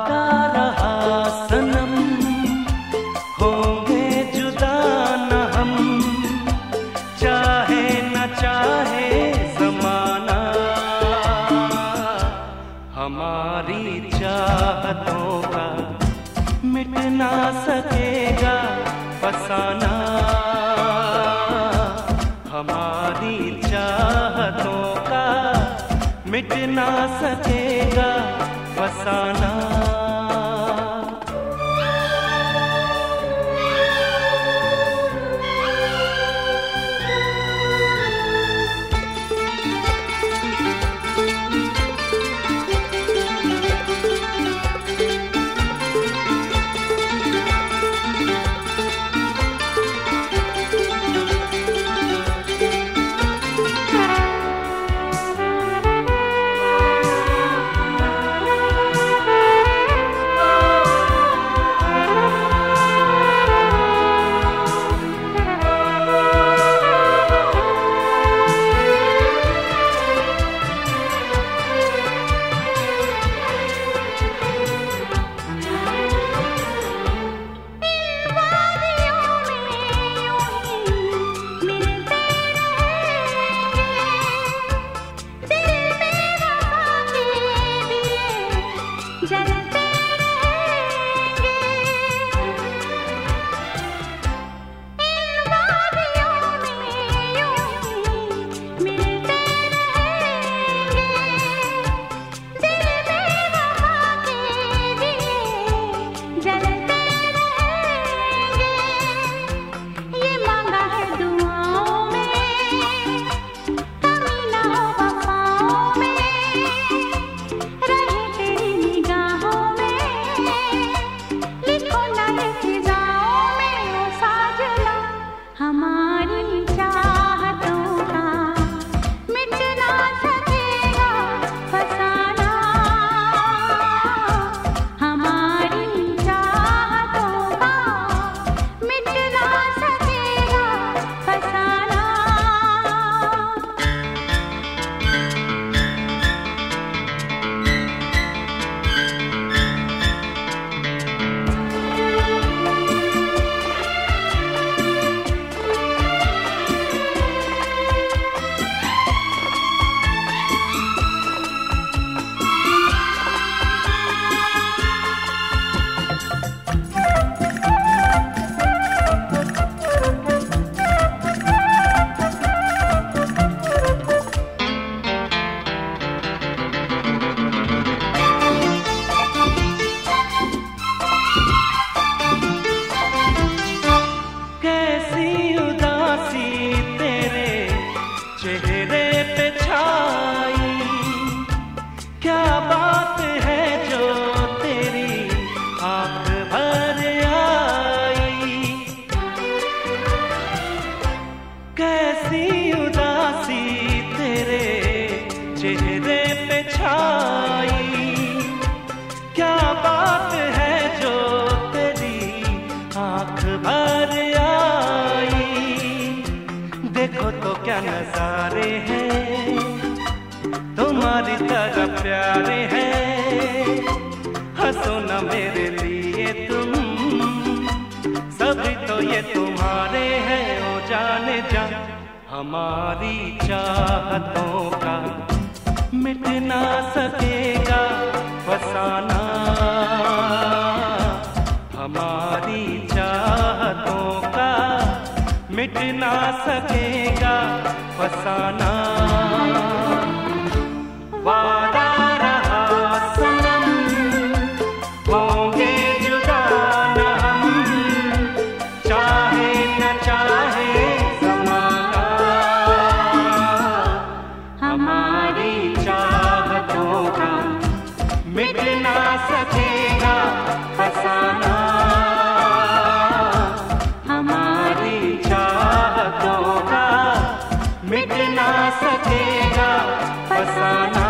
वादा रहा सनम। होंगे जुदा न हम। चाहे न चाहे जमाना। हमारी चाहतों का मिट ना सकेगा फसाना। हमारी चाहतों का मिट ना सकेगा फसाना। नजारे हैं। तुम्हारी तरह प्यारे हैं। हंसो न मेरे लिए तुम। सभी तो ये तुम्हारे हैं, ओ जाने जा। हमारी चाहतों का मिट ना सकेगा फसाना। हमारी चाहतों का मिट ना सकेगा फसाना। सकेगा फसाना